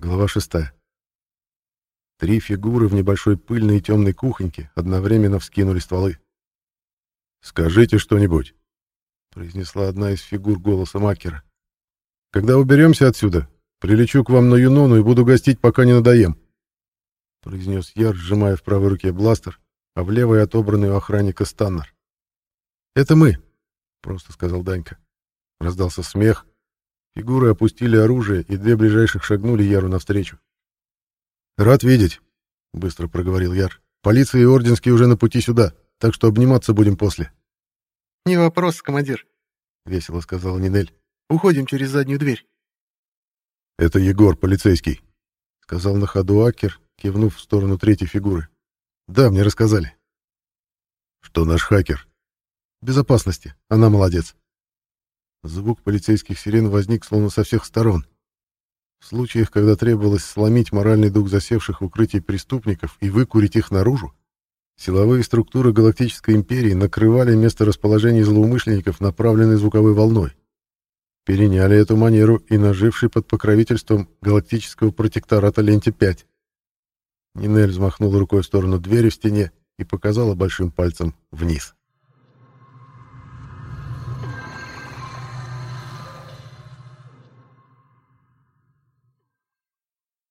Глава шестая. Три фигуры в небольшой пыльной и темной кухоньке одновременно вскинули стволы. «Скажите что-нибудь», — произнесла одна из фигур голоса Макера. «Когда уберемся отсюда, прилечу к вам на Юнону и буду гостить, пока не надоем», — произнес Яр, сжимая в правой руке бластер, а в левой отобранный у охранника Станнер. «Это мы», — просто сказал Данька. Раздался смех. Фигуры опустили оружие, и две ближайших шагнули Яру навстречу. «Рад видеть», — быстро проговорил Яр. «Полиция и Орденский уже на пути сюда, так что обниматься будем после». «Не вопрос, командир», — весело сказала Нинель. «Уходим через заднюю дверь». «Это Егор, полицейский», — сказал на ходу Акер, кивнув в сторону третьей фигуры. «Да, мне рассказали». «Что наш хакер?» «Безопасности. Она молодец». Звук полицейских сирен возник словно со всех сторон. В случаях, когда требовалось сломить моральный дух засевших в укрытии преступников и выкурить их наружу, силовые структуры Галактической империи накрывали место расположения злоумышленников направленной звуковой волной. Переняли эту манеру и наживший под покровительством галактического протектората Ленте-5. Нинель взмахнула рукой в сторону двери в стене и показала большим пальцем вниз.